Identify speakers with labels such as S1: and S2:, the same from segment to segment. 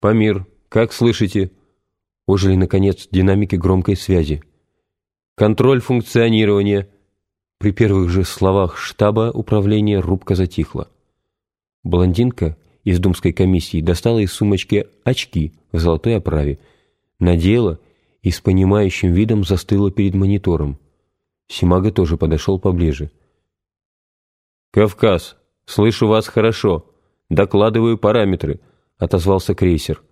S1: «Памир, как слышите?» Ожили, наконец, динамики громкой связи. «Контроль функционирования». При первых же словах штаба управления рубка затихла. Блондинка из думской комиссии достала из сумочки очки в золотой оправе, надела и с понимающим видом застыла перед монитором. Симага тоже подошел поближе. «Кавказ, слышу вас хорошо. Докладываю параметры», — отозвался крейсер.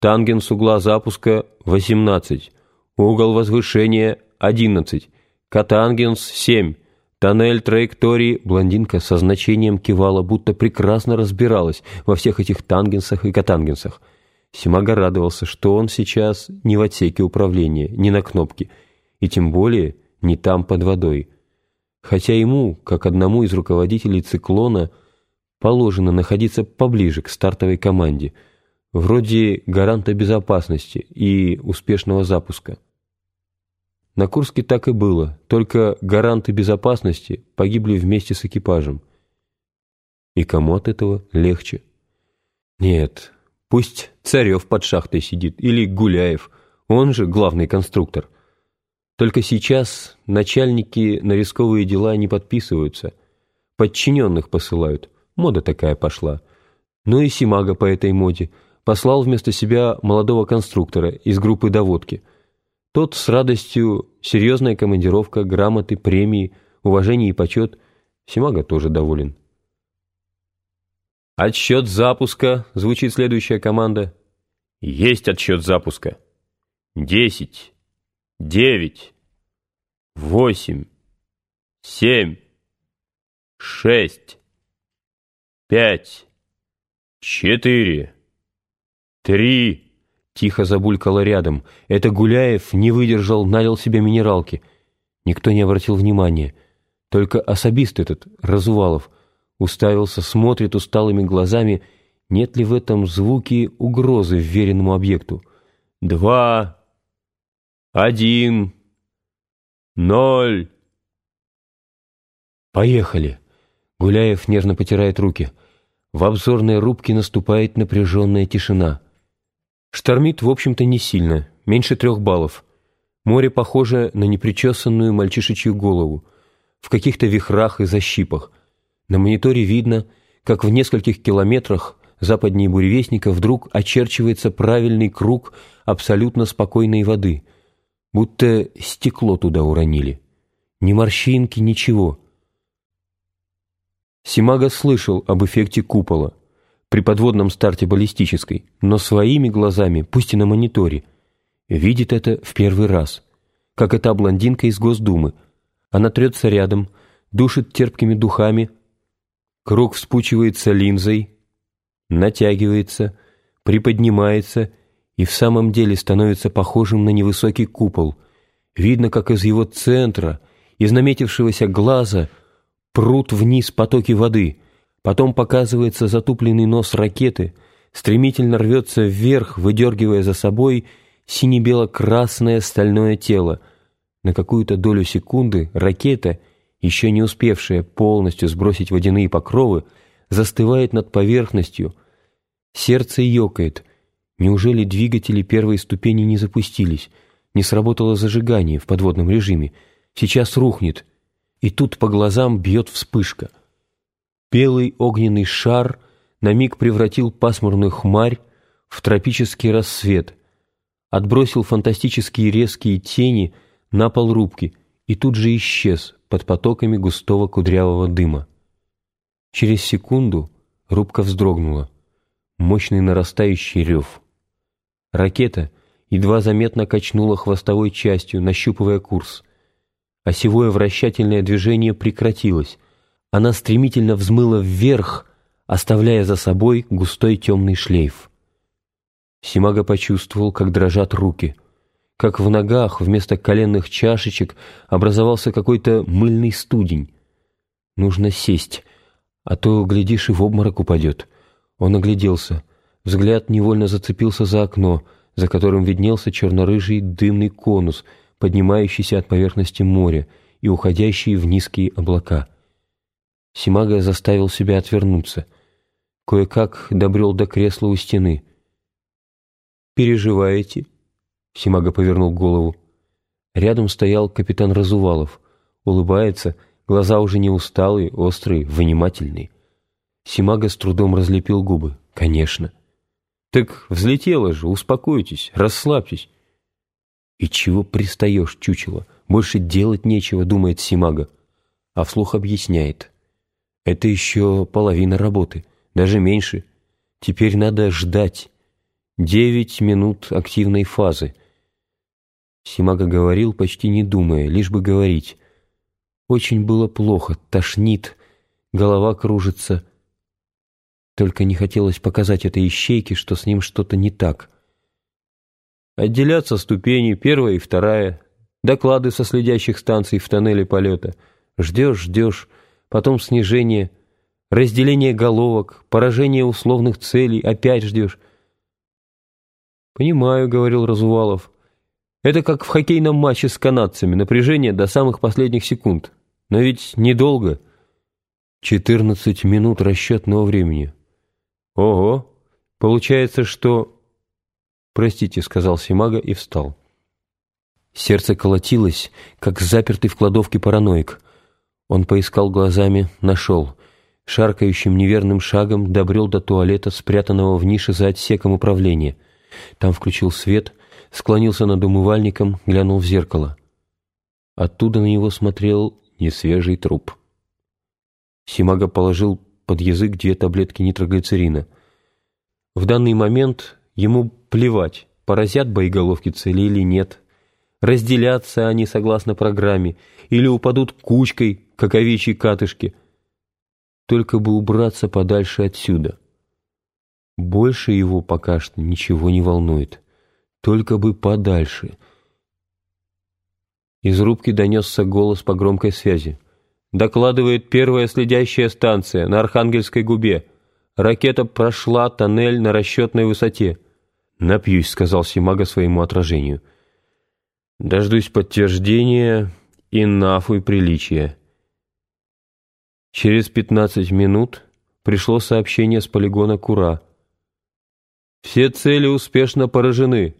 S1: «Тангенс угла запуска 18, угол возвышения 11, катангенс 7, тоннель траектории...» Блондинка со значением кивала, будто прекрасно разбиралась во всех этих тангенсах и катангенсах. Симага радовался, что он сейчас не в отсеке управления, не на кнопке, и тем более не там под водой. Хотя ему, как одному из руководителей «Циклона», положено находиться поближе к стартовой команде, вроде гаранта безопасности и успешного запуска. На Курске так и было, только гаранты безопасности погибли вместе с экипажем. И кому от этого легче? Нет, пусть Царев под шахтой сидит или Гуляев, он же главный конструктор. Только сейчас начальники на рисковые дела не подписываются. Подчиненных посылают. Мода такая пошла. Ну и Симага по этой моде. Послал вместо себя молодого конструктора из группы доводки. Тот с радостью, серьезная командировка, грамоты, премии, уважение и почет. Симага тоже доволен. «Отсчет запуска», — звучит следующая команда. «Есть отсчет запуска». «Десять» девять, восемь, семь, шесть, пять, четыре, три. Тихо забулькало рядом. Это Гуляев не выдержал, налил себе минералки. Никто не обратил внимания. Только особист этот, Разувалов, уставился, смотрит усталыми глазами, нет ли в этом звуки угрозы вверенному объекту. Два, один, ноль. Поехали. Гуляев нежно потирает руки. В обзорной рубке наступает напряженная тишина. Штормит, в общем-то, не сильно, меньше трех баллов. Море похоже на непричесанную мальчишечью голову, в каких-то вихрах и защипах. На мониторе видно, как в нескольких километрах западнее буревестника вдруг очерчивается правильный круг абсолютно спокойной воды — будто стекло туда уронили. Ни морщинки, ничего. Симага слышал об эффекте купола при подводном старте баллистической, но своими глазами, пусть и на мониторе, видит это в первый раз, как эта блондинка из Госдумы. Она трется рядом, душит терпкими духами, круг вспучивается линзой, натягивается, приподнимается и в самом деле становится похожим на невысокий купол. Видно, как из его центра, из наметившегося глаза, прут вниз потоки воды. Потом показывается затупленный нос ракеты, стремительно рвется вверх, выдергивая за собой сине-бело-красное стальное тело. На какую-то долю секунды ракета, еще не успевшая полностью сбросить водяные покровы, застывает над поверхностью. Сердце ёкает — Неужели двигатели первой ступени не запустились? Не сработало зажигание в подводном режиме? Сейчас рухнет. И тут по глазам бьет вспышка. Белый огненный шар на миг превратил пасмурную хмарь в тропический рассвет, отбросил фантастические резкие тени на пол рубки и тут же исчез под потоками густого кудрявого дыма. Через секунду рубка вздрогнула. Мощный нарастающий рев — Ракета едва заметно качнула хвостовой частью, нащупывая курс. Осевое вращательное движение прекратилось. Она стремительно взмыла вверх, оставляя за собой густой темный шлейф. Симага почувствовал, как дрожат руки, как в ногах вместо коленных чашечек образовался какой-то мыльный студень. Нужно сесть, а то, глядишь, и в обморок упадет. Он огляделся — Взгляд невольно зацепился за окно, за которым виднелся черно-рыжий дымный конус, поднимающийся от поверхности моря и уходящий в низкие облака. Симага заставил себя отвернуться. Кое-как добрел до кресла у стены. переживаете?» Симага повернул голову. Рядом стоял капитан Разувалов. Улыбается, глаза уже не усталые, острые, внимательные. Симага с трудом разлепил губы. «Конечно». «Так взлетело же, успокойтесь, расслабьтесь». «И чего пристаешь, чучело? Больше делать нечего», — думает Симага. А вслух объясняет. «Это еще половина работы, даже меньше. Теперь надо ждать. Девять минут активной фазы». Симага говорил, почти не думая, лишь бы говорить. Очень было плохо, тошнит, голова кружится. Только не хотелось показать этой ищейке, что с ним что-то не так. Отделятся ступени, первая и вторая, доклады со следящих станций в тоннеле полета. Ждешь, ждешь, потом снижение, разделение головок, поражение условных целей, опять ждешь. «Понимаю», — говорил Разувалов, — это как в хоккейном матче с канадцами, напряжение до самых последних секунд. Но ведь недолго. 14 минут расчетного времени. Ого! Получается, что... Простите, сказал Симага и встал. Сердце колотилось, как запертый в кладовке параноик. Он поискал глазами, нашел. Шаркающим неверным шагом добрел до туалета, спрятанного в нише за отсеком управления. Там включил свет — склонился над умывальником, глянул в зеркало. Оттуда на него смотрел несвежий труп. Симага положил под язык две таблетки нитроглицерина. В данный момент ему плевать, поразят боеголовки цели или нет. Разделятся они согласно программе или упадут кучкой, как овечьи катышки. Только бы убраться подальше отсюда. Больше его пока что ничего не волнует. Только бы подальше. Из рубки донесся голос по громкой связи. Докладывает первая следящая станция на Архангельской губе. Ракета прошла тоннель на расчетной высоте. «Напьюсь», — сказал Симага своему отражению. «Дождусь подтверждения и нафуй приличия». Через пятнадцать минут пришло сообщение с полигона Кура. «Все цели успешно поражены.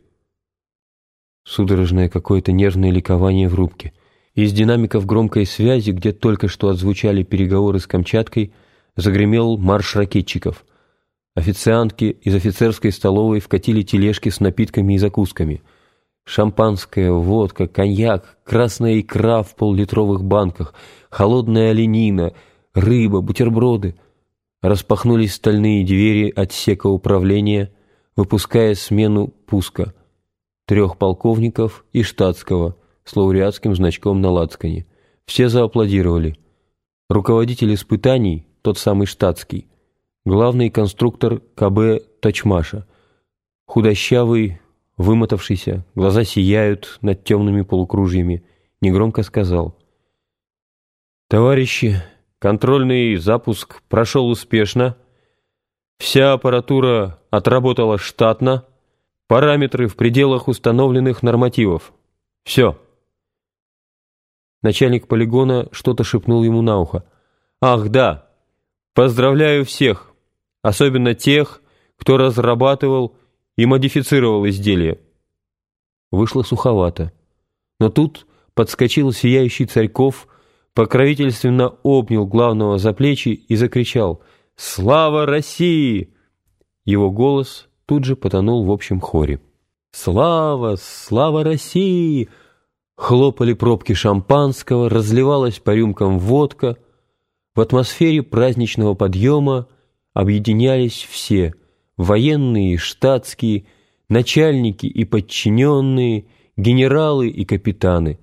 S1: Судорожное какое-то нервное ликование в рубке. Из динамиков громкой связи, где только что отзвучали переговоры с Камчаткой, загремел марш ракетчиков. Официантки из офицерской столовой вкатили тележки с напитками и закусками. Шампанское, водка, коньяк, красная икра в поллитровых банках, холодная оленина, рыба, бутерброды. Распахнулись стальные двери отсека управления, выпуская смену пуска — трех полковников и штатского с лауреатским значком на лацкане. Все зааплодировали. Руководитель испытаний, тот самый штатский, главный конструктор КБ Тачмаша, худощавый, вымотавшийся, глаза сияют над темными полукружьями, негромко сказал. «Товарищи, контрольный запуск прошел успешно, вся аппаратура отработала штатно, Параметры в пределах установленных нормативов. Все. Начальник полигона что-то шепнул ему на ухо. «Ах, да! Поздравляю всех, особенно тех, кто разрабатывал и модифицировал изделие». Вышло суховато. Но тут подскочил сияющий Царьков, покровительственно обнял главного за плечи и закричал «Слава России!» Его голос тут же потонул в общем хоре. «Слава! Слава России!» Хлопали пробки шампанского, разливалась по рюмкам водка. В атмосфере праздничного подъема объединялись все — военные штатские, начальники и подчиненные, генералы и капитаны.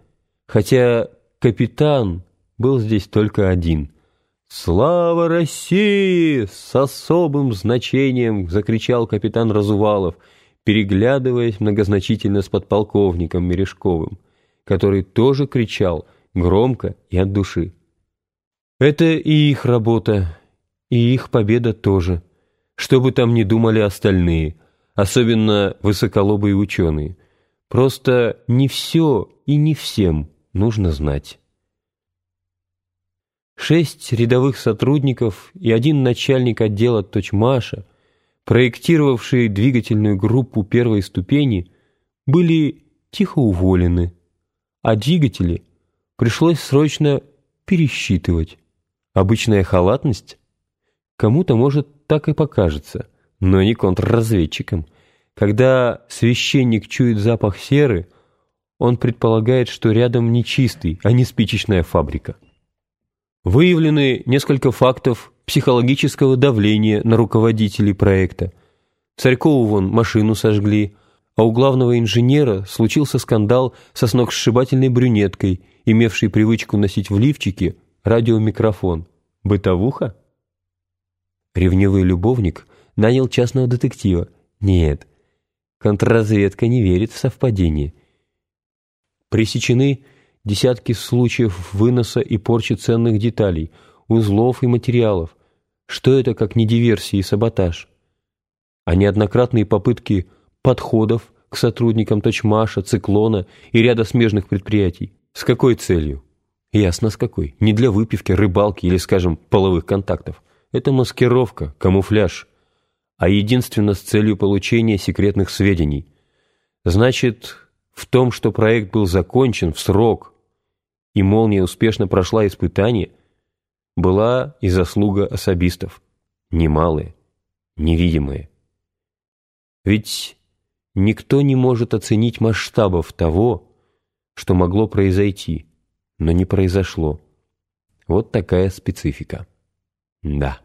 S1: Хотя капитан был здесь только один — «Слава России!» — с особым значением закричал капитан Разувалов, переглядываясь многозначительно с подполковником Мережковым, который тоже кричал громко и от души. «Это и их работа, и их победа тоже, что бы там ни думали остальные, особенно высоколобые ученые. Просто не все и не всем нужно знать». Шесть рядовых сотрудников и один начальник отдела Точмаша проектировавшие двигательную группу первой ступени, были тихо уволены, а двигатели пришлось срочно пересчитывать. Обычная халатность? Кому-то, может, так и покажется, но не контрразведчикам. Когда священник чует запах серы, он предполагает, что рядом не чистый, а не спичечная фабрика. Выявлены несколько фактов психологического давления на руководителей проекта. Царькову вон машину сожгли, а у главного инженера случился скандал со сногсшибательной брюнеткой, имевшей привычку носить в лифчике радиомикрофон. Бытовуха? Ревнивый любовник нанял частного детектива. Нет, контрразведка не верит в совпадение. Пресечены десятки случаев выноса и порчи ценных деталей, узлов и материалов. Что это, как не диверсия и саботаж? А неоднократные попытки подходов к сотрудникам Точмаша, Циклона и ряда смежных предприятий. С какой целью? Ясно с какой. Не для выпивки, рыбалки или, скажем, половых контактов. Это маскировка, камуфляж. А единственно с целью получения секретных сведений. Значит, в том, что проект был закончен в срок, и «Молния» успешно прошла испытание, была и заслуга особистов. Немалые, невидимые. Ведь никто не может оценить масштабов того, что могло произойти, но не произошло. Вот такая специфика. Да.